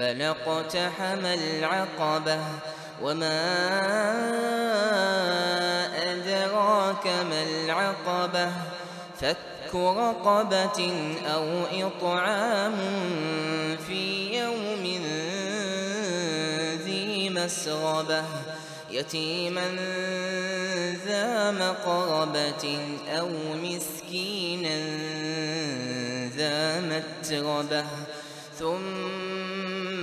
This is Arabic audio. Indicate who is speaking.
Speaker 1: فلاقتحم العقبة وما أدراك ما العقبة فك رقبة أو إطعام في يوم ذي مسغبة يتيما ذا مقربة أو مسكينا ذا متربة ثم